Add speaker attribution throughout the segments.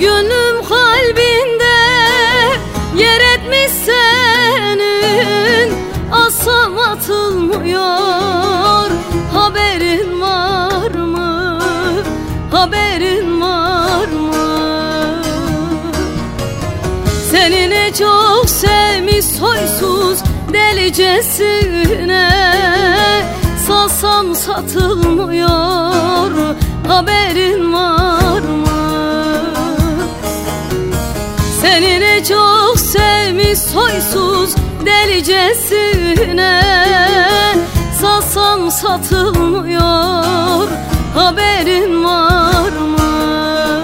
Speaker 1: Gönlüm kalbinde yer etmiş senin Asam atılmıyor haberin var mı? Haberin var mı? Seni ne çok sevmiş soysuz delicesine Salsam satılmıyor haberin var Seni ne çok sevmiş soysuz delicesine Satsam satılmıyor haberin var mı?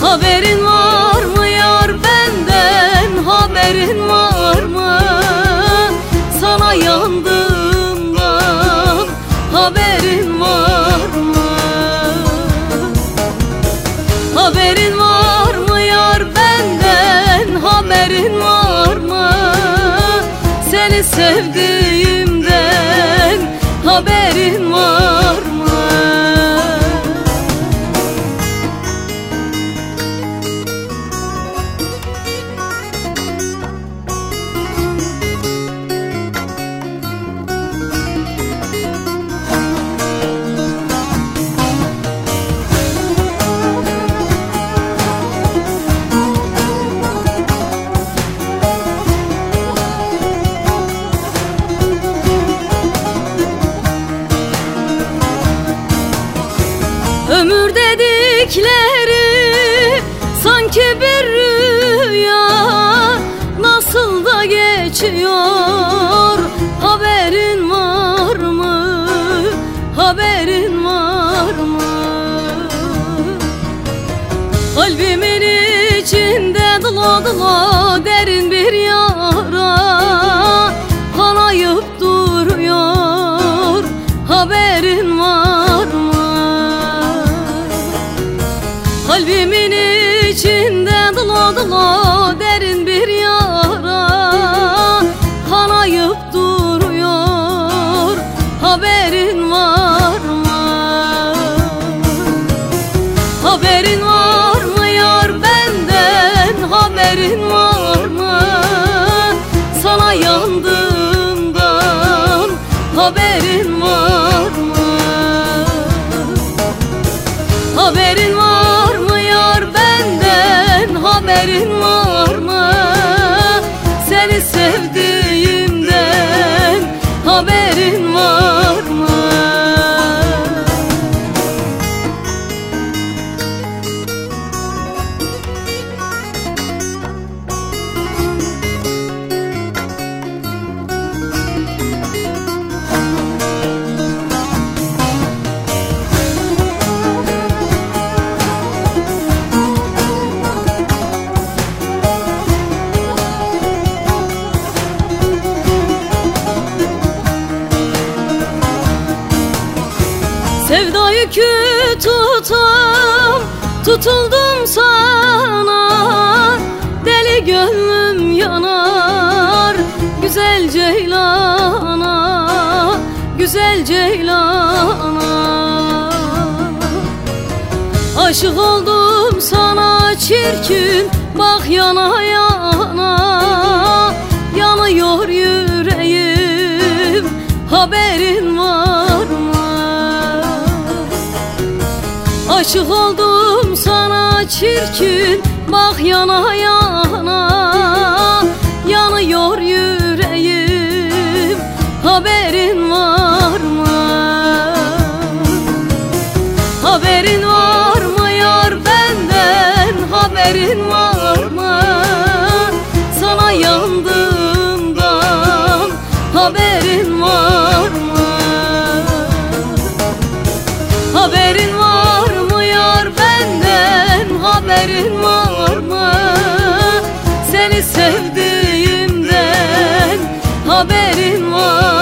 Speaker 1: Haberin var mı yar benden haberin var mı? Sana yandığımdan haberin var mı? Haberin var Seni Ömür dedikleri sanki bir rüya Nasıl da geçiyor haberin var mı? Haberin var mı? Kalbimin içinde dıla dıla Haberin yükü tutam Tutuldum sana. Deli gönlüm yanar Güzel ceylana Güzel ceylana. Aşık oldum sana çirkin Bak yana yana. Yanıyor yüreğim Haberin var Aşık oldum sana çirkin Bak yana yana Seni sevdiğimden Haberin var